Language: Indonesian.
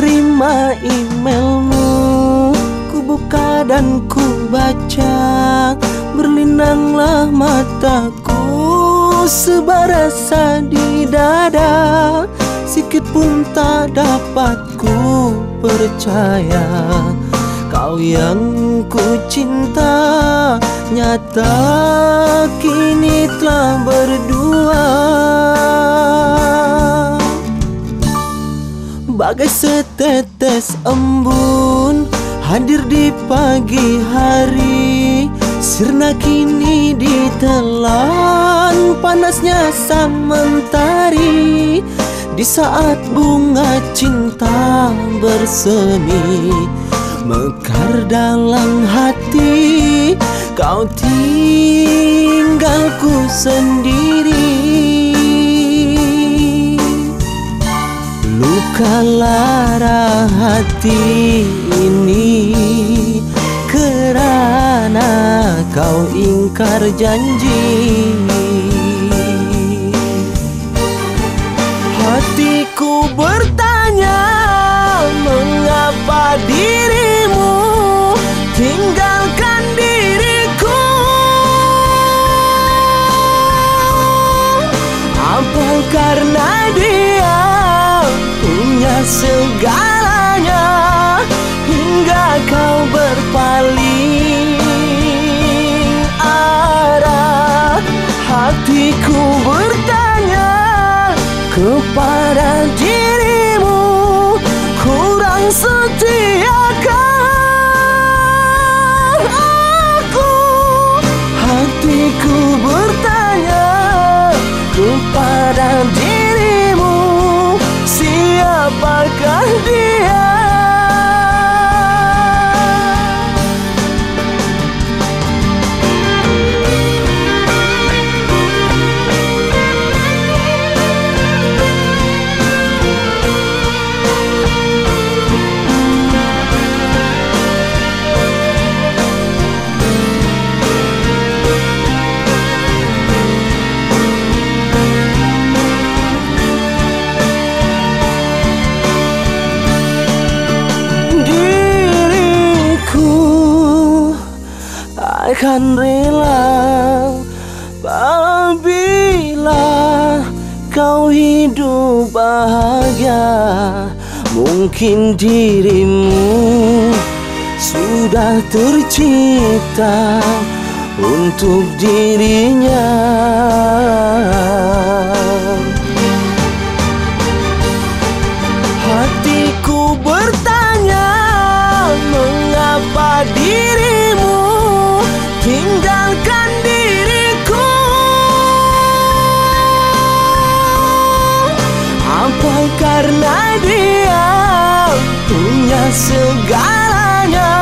nama emailmu. Ku buka dan ku baca Berlinanglah mataku Sebarasa di dada. Sikit pun tak dapat ku percaya Kau yang ku cinta. Nyata kini telah berdua. Bagai setetes embun Hadir di pagi hari. Sirna kini ditelan Panasnya samantari Di saat bunga cinta bersemi Mekar dalam hati. Kau tinggalku sendiri Luka lara hati ini. Kerana kau ingkar janji. Hatiku bertanya segalanya Hingga kau berpaling. Arah Hatiku bertanya kepada dirimu Kurang setiakah akan rela. Apabila kau hidup bahagia mungkin dirimu sudah tercipta untuk dirinya. Hatiku bertanya karena dia punya segalanya